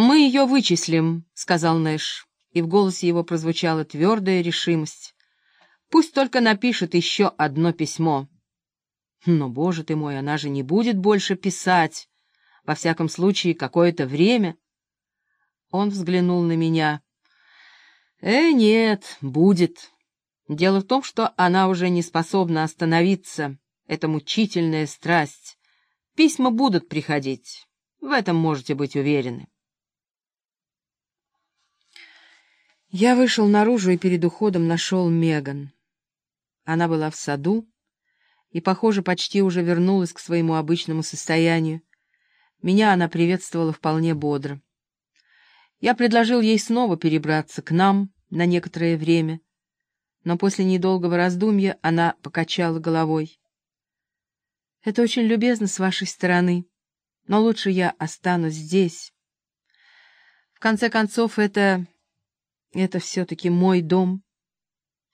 «Мы ее вычислим», — сказал Нэш, и в голосе его прозвучала твердая решимость. «Пусть только напишет еще одно письмо». «Но, боже ты мой, она же не будет больше писать. Во всяком случае, какое-то время». Он взглянул на меня. «Э, нет, будет. Дело в том, что она уже не способна остановиться. Это мучительная страсть. Письма будут приходить. В этом можете быть уверены». Я вышел наружу и перед уходом нашел Меган. Она была в саду и, похоже, почти уже вернулась к своему обычному состоянию. Меня она приветствовала вполне бодро. Я предложил ей снова перебраться к нам на некоторое время, но после недолгого раздумья она покачала головой. «Это очень любезно с вашей стороны, но лучше я останусь здесь. В конце концов, это это все-таки мой дом.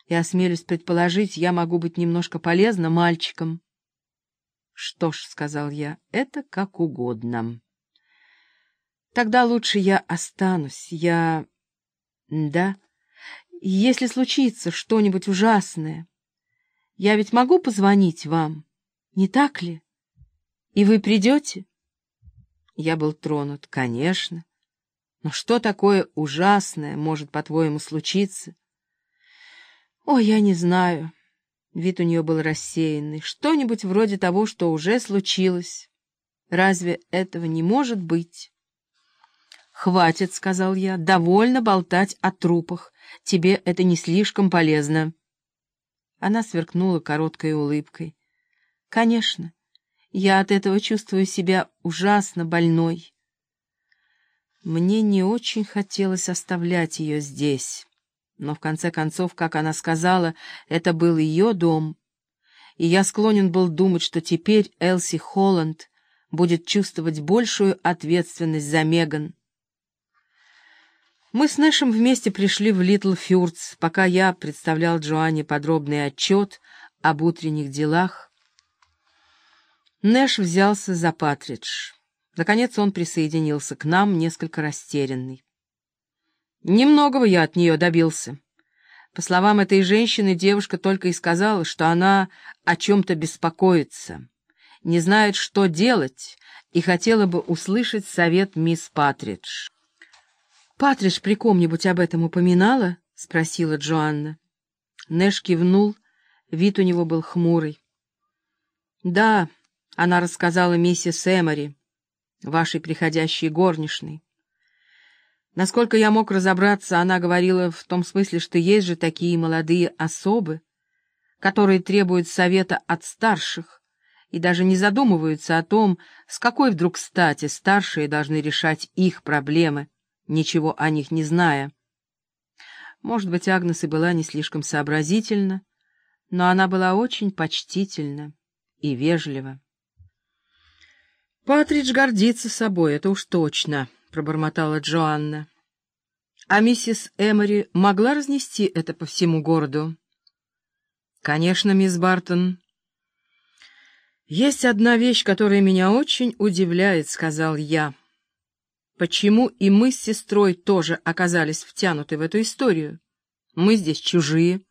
И, осмелюсь предположить, я могу быть немножко полезна мальчикам. — Что ж, — сказал я, — это как угодно. Тогда лучше я останусь. Я... Да. Если случится что-нибудь ужасное, я ведь могу позвонить вам, не так ли? И вы придете? Я был тронут. Конечно. Но что такое ужасное может, по-твоему, случиться? О, я не знаю. Вид у нее был рассеянный. Что-нибудь вроде того, что уже случилось. Разве этого не может быть? «Хватит», — сказал я, — «довольно болтать о трупах. Тебе это не слишком полезно». Она сверкнула короткой улыбкой. «Конечно, я от этого чувствую себя ужасно больной». Мне не очень хотелось оставлять ее здесь. Но в конце концов, как она сказала, это был ее дом. И я склонен был думать, что теперь Элси Холланд будет чувствовать большую ответственность за Меган. Мы с Нэшем вместе пришли в Литл Фюрц, пока я представлял Джоанне подробный отчет об утренних делах. Нэш взялся за Патридж. Наконец он присоединился к нам, несколько растерянный. Немногого я от нее добился. По словам этой женщины, девушка только и сказала, что она о чем-то беспокоится, не знает, что делать, и хотела бы услышать совет мисс Патридж. «Патридж при ком-нибудь об этом упоминала?» — спросила Джоанна. Нэш кивнул, вид у него был хмурый. «Да», — она рассказала миссис Эмори, вашей приходящей горничной. Насколько я мог разобраться, она говорила в том смысле, что есть же такие молодые особы, которые требуют совета от старших и даже не задумываются о том, с какой вдруг стати старшие должны решать их проблемы, ничего о них не зная. Может быть, Агнес и была не слишком сообразительна, но она была очень почтительна и вежлива. «Патридж гордится собой, это уж точно», — пробормотала Джоанна. «А миссис Эмори могла разнести это по всему городу?» «Конечно, мисс Бартон». «Есть одна вещь, которая меня очень удивляет», — сказал я. «Почему и мы с сестрой тоже оказались втянуты в эту историю? Мы здесь чужие.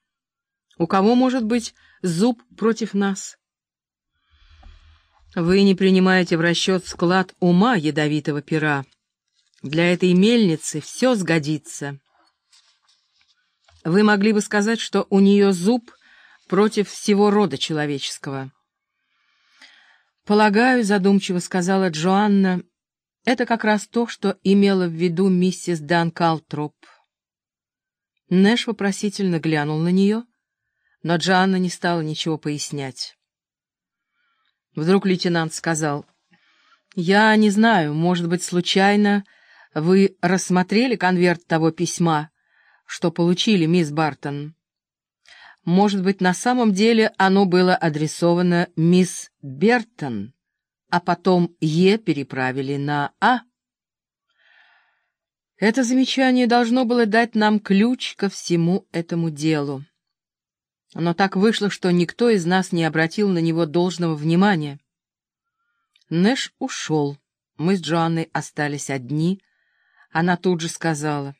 У кого может быть зуб против нас?» Вы не принимаете в расчет склад ума ядовитого пера. Для этой мельницы все сгодится. Вы могли бы сказать, что у нее зуб против всего рода человеческого. «Полагаю», — задумчиво сказала Джоанна, — «это как раз то, что имела в виду миссис Дан Калтроп». Нэш вопросительно глянул на нее, но Джоанна не стала ничего пояснять. Вдруг лейтенант сказал, «Я не знаю, может быть, случайно вы рассмотрели конверт того письма, что получили, мисс Бартон? Может быть, на самом деле оно было адресовано мисс Бертон, а потом «Е» переправили на «А»?» Это замечание должно было дать нам ключ ко всему этому делу. Но так вышло, что никто из нас не обратил на него должного внимания. Нэш ушел. Мы с Джоанной остались одни. Она тут же сказала.